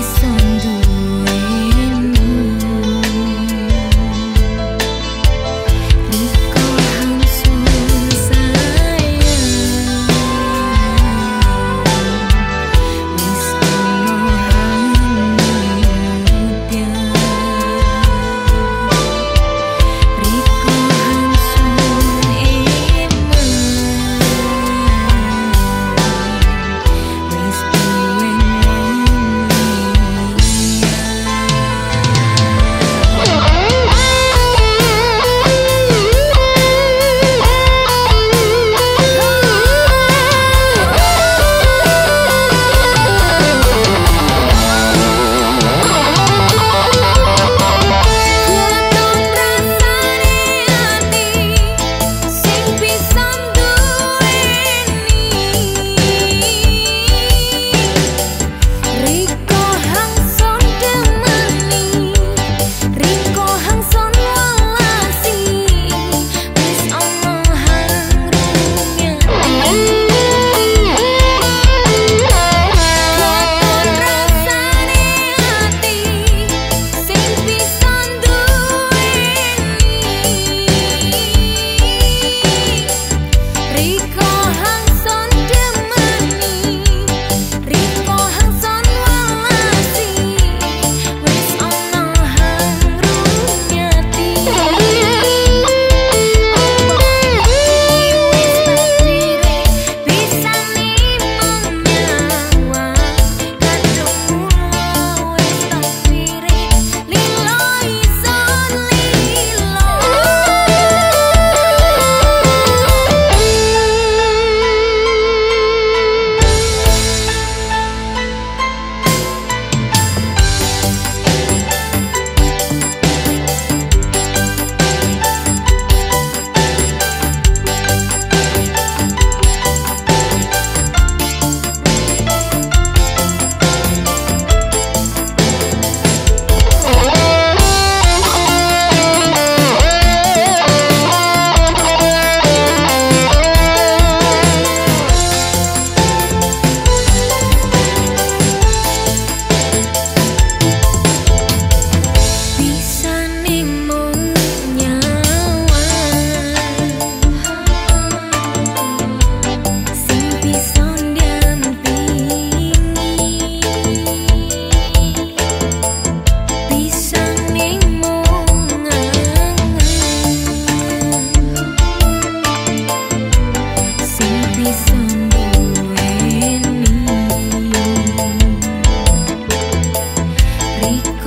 sunday. You.